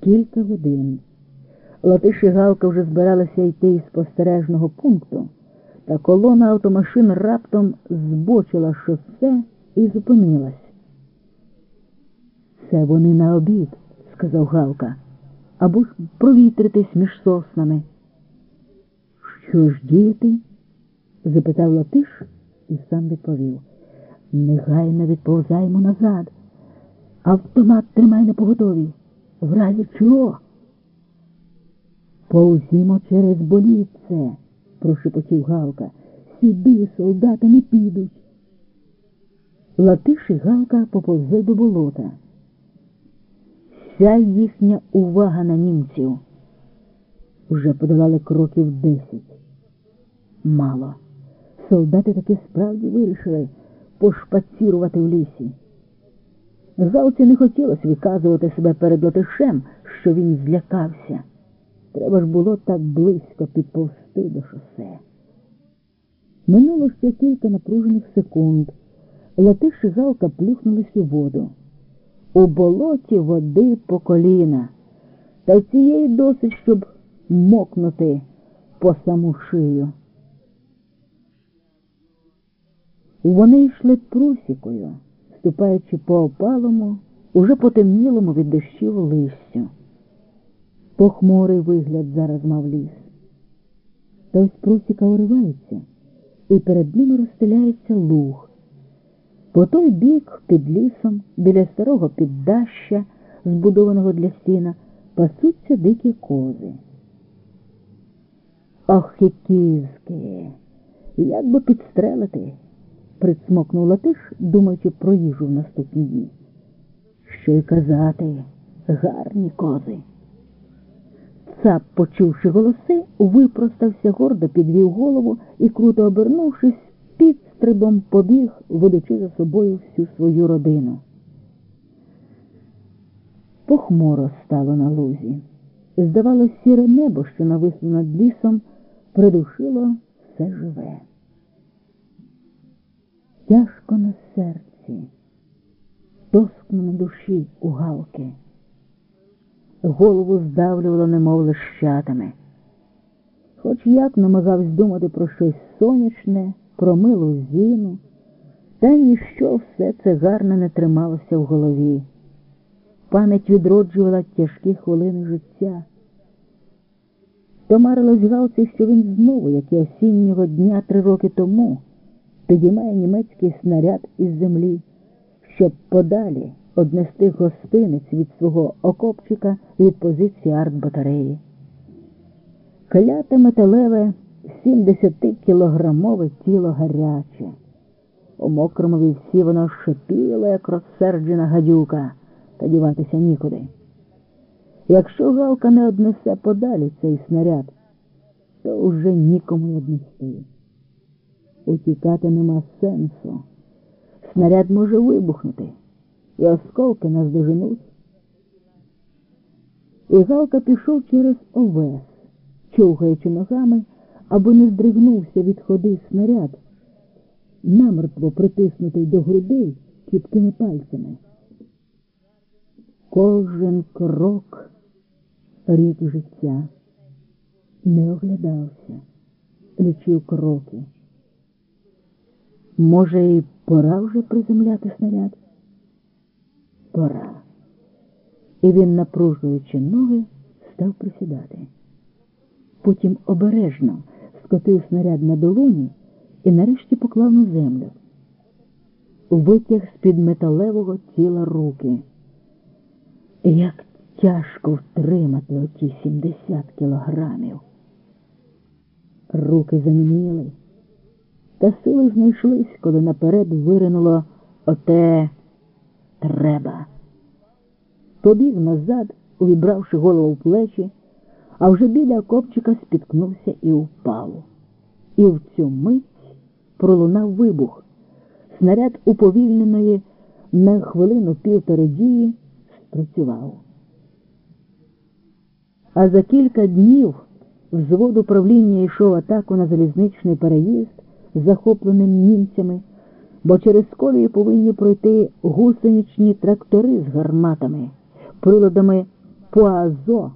кілька годин. Латиш і Галка вже збиралися йти із спостережного пункту, та колона автомашин раптом збочила шосе і зупинилась. Це вони на обід, сказав Галка, або ж провітритись між соснами. Що ж діяти? запитав Латиш і сам відповів. Негайно відповзаємо назад. Автомат тримай на поготові. В разі чого? Повзімо через болітце, прошепотів Галка. Сюди солдати не підуть. Латиш Галка поповзли до болота. Вся їхня увага на німців. Уже подолали кроків десять. Мало. Солдати таки справді вирішили пошпацірувати в лісі. Галці не хотілося виказувати себе перед латишем, що він злякався. Треба ж було так близько підповсти до шосе. Минуло ще кілька напружених секунд. Латиш і Галка плюхнулись у воду. У болоті води по коліна, та й цієї досить, щоб мокнути по саму шию. Вони йшли просікою, ступаючи по опалому, уже потемнілому від дощів листю. Похмурий вигляд зараз мав ліс. Та ось просіка уривається, і перед ними розстеляється луг. По той бік під лісом, біля старого піддаща, збудованого для сіна, пасуться дикі кози. Ох, і кізки! Як би підстрелити? Присмокнув Латиш, думаючи про їжу в наступні дні. Що й казати, гарні кози. Цап, почувши голоси, випростався гордо, підвів голову і, круто обернувшись, підстрибом побіг, ведучи за собою всю свою родину. Похмуро стало на лузі. Здавалось, сіре небо, що нависло над лісом, придушило все живе. Тяжко на серці, тоскно на душі у галки. Голову здавлювало, немов лищатами. Хоч як намагався думати про щось сонячне, про милу зіну, та ніщо все це гарно не трималося в голові. Пам'ять відроджувала тяжкі хвилини життя. То марилось Галці, що він знову, як і осіннього дня три роки тому, підіймає німецький снаряд із землі, щоб подалі однести гостинець від свого окопчика від позиції артбатареї. Кляте металеве 70-кілограмове тіло гаряче. У мокрому вівсі воно шипіло, як розсерджена гадюка, та діватися нікуди. Якщо галка не однесе подалі цей снаряд, то вже нікому й однести. Утікати нема сенсу. Снаряд може вибухнути, і осколки нас доженуть. І Галка пішов через овес, човгаючи ногами, аби не здригнувся від ходи снаряд, намертво притиснутий до грудей чіпкими пальцями. Кожен крок рік життя не оглядався, лічив кроки. Може, і пора вже приземляти снаряд? Пора. І він, напружуючи ноги, став присідати. Потім обережно скотив снаряд на долоні і нарешті поклав на землю. Витяг з-під металевого тіла руки. Як тяжко втримати оті 70 кілограмів. Руки заніміли, та сили знайшлись, коли наперед виринуло оте треба. Побіг назад, увібравши голову в плечі, а вже біля копчика спіткнувся і впав. І в цю мить пролунав вибух. Снаряд уповільненої на хвилину півтори дії спрацював. А за кілька днів взвод управління йшов атаку на залізничний переїзд, захопленим німцями, бо через колію повинні пройти гусеничні трактори з гарматами, приладами Пуазо